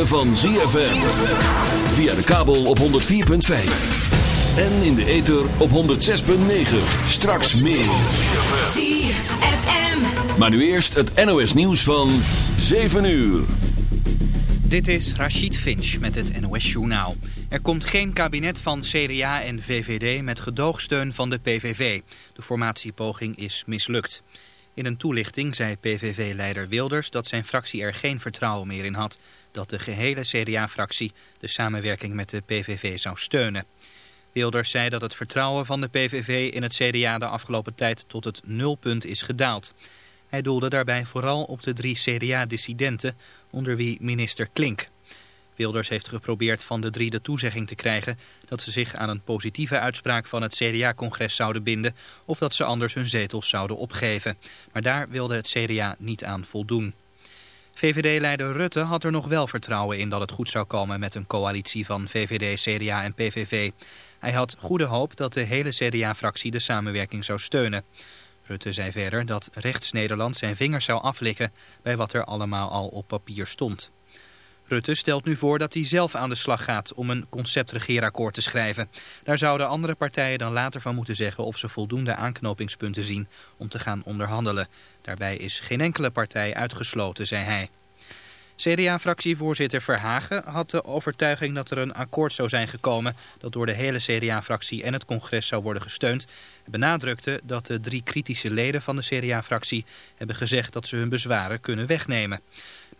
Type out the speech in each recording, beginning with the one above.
Ritme van ZFM. Via de kabel op 104.5. En in de ether op 106.9. Straks meer. ZFM. Maar nu eerst het NOS nieuws van 7 uur. Dit is Rachid Finch met het NOS-journaal. Er komt geen kabinet van CDA en VVD met gedoogsteun van de PVV. De formatiepoging is mislukt. In een toelichting zei PVV-leider Wilders dat zijn fractie er geen vertrouwen meer in had... dat de gehele CDA-fractie de samenwerking met de PVV zou steunen. Wilders zei dat het vertrouwen van de PVV in het CDA de afgelopen tijd tot het nulpunt is gedaald. Hij doelde daarbij vooral op de drie CDA-dissidenten, onder wie minister Klink. Wilders heeft geprobeerd van de drie de toezegging te krijgen dat ze zich aan een positieve uitspraak van het CDA-congres zouden binden of dat ze anders hun zetels zouden opgeven. Maar daar wilde het CDA niet aan voldoen. VVD-leider Rutte had er nog wel vertrouwen in dat het goed zou komen met een coalitie van VVD, CDA en PVV. Hij had goede hoop dat de hele CDA-fractie de samenwerking zou steunen. Rutte zei verder dat rechts-Nederland zijn vingers zou aflikken bij wat er allemaal al op papier stond. Rutte stelt nu voor dat hij zelf aan de slag gaat om een conceptregeerakkoord te schrijven. Daar zouden andere partijen dan later van moeten zeggen of ze voldoende aanknopingspunten zien om te gaan onderhandelen. Daarbij is geen enkele partij uitgesloten, zei hij. CDA-fractievoorzitter Verhagen had de overtuiging dat er een akkoord zou zijn gekomen dat door de hele CDA-fractie en het congres zou worden gesteund. Hij benadrukte dat de drie kritische leden van de CDA-fractie hebben gezegd dat ze hun bezwaren kunnen wegnemen.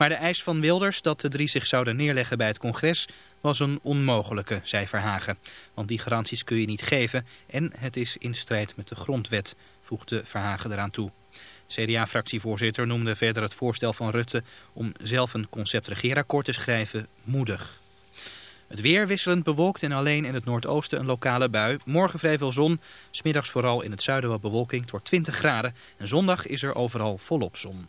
Maar de eis van Wilders dat de drie zich zouden neerleggen bij het congres was een onmogelijke, zei Verhagen. Want die garanties kun je niet geven en het is in strijd met de grondwet, voegde Verhagen eraan toe. CDA-fractievoorzitter noemde verder het voorstel van Rutte om zelf een conceptregeerakkoord te schrijven moedig. Het weer wisselend bewolkt en alleen in het noordoosten een lokale bui. Morgen vrij veel zon, smiddags vooral in het zuiden wat bewolking. Wordt 20 graden en zondag is er overal volop zon.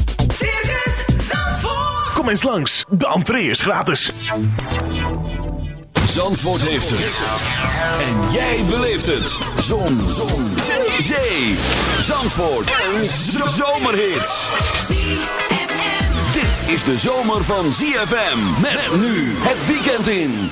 Kom eens langs, de entree is gratis. Zandvoort heeft het. En jij beleeft het. Zon. Zon. Zee. Zee. Zandvoort. Een zomerhit. Dit is de zomer van ZFM. Met nu het weekend in.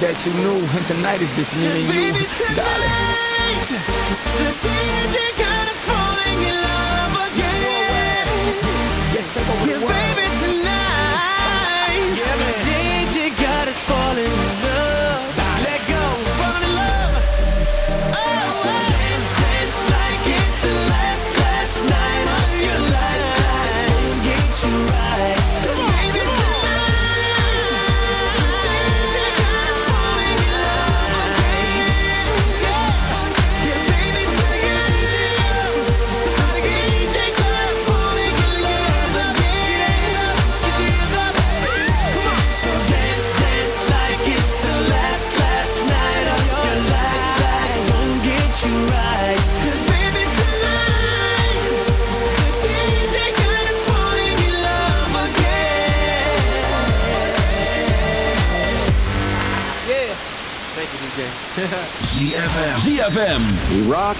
That you knew. And tonight is just me and you, darling.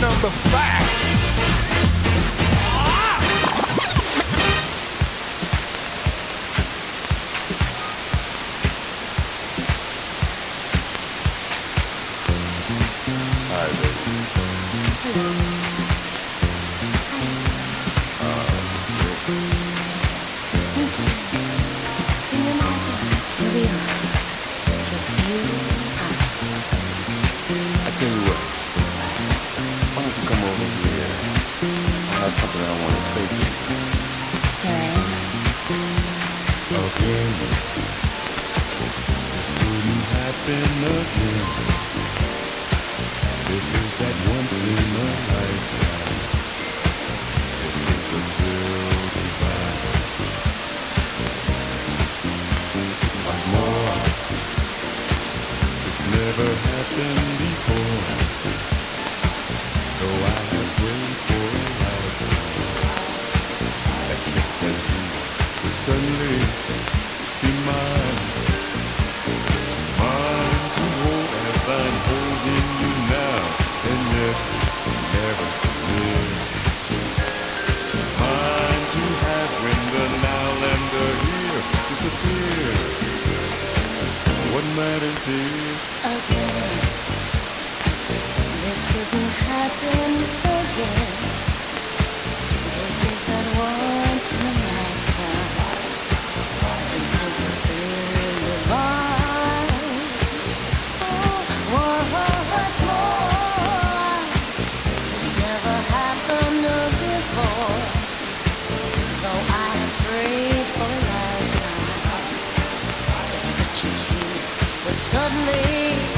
Number five. Suddenly be mine. Mine to hold as I'm holding you now, and yet never to live. Mine to have when the now and the here disappear. What matters is Again, this couldn't happen again. This is that once in I have prayed for a lifetime, that such you would suddenly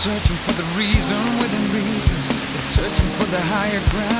Searching for the reason within reasons. Been searching for the higher ground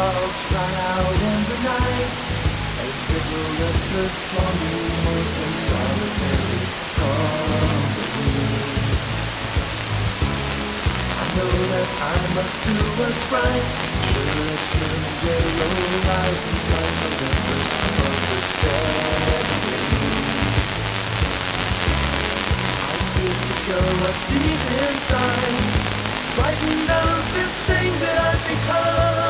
Dogs cry out in the night as they grow restless, longing for some solitary company. I know that I must do what's right. Sure as Kilimanjaro rises like Olympus from the Serengeti. I seek to show what's deep inside, frightened of this thing that I've become.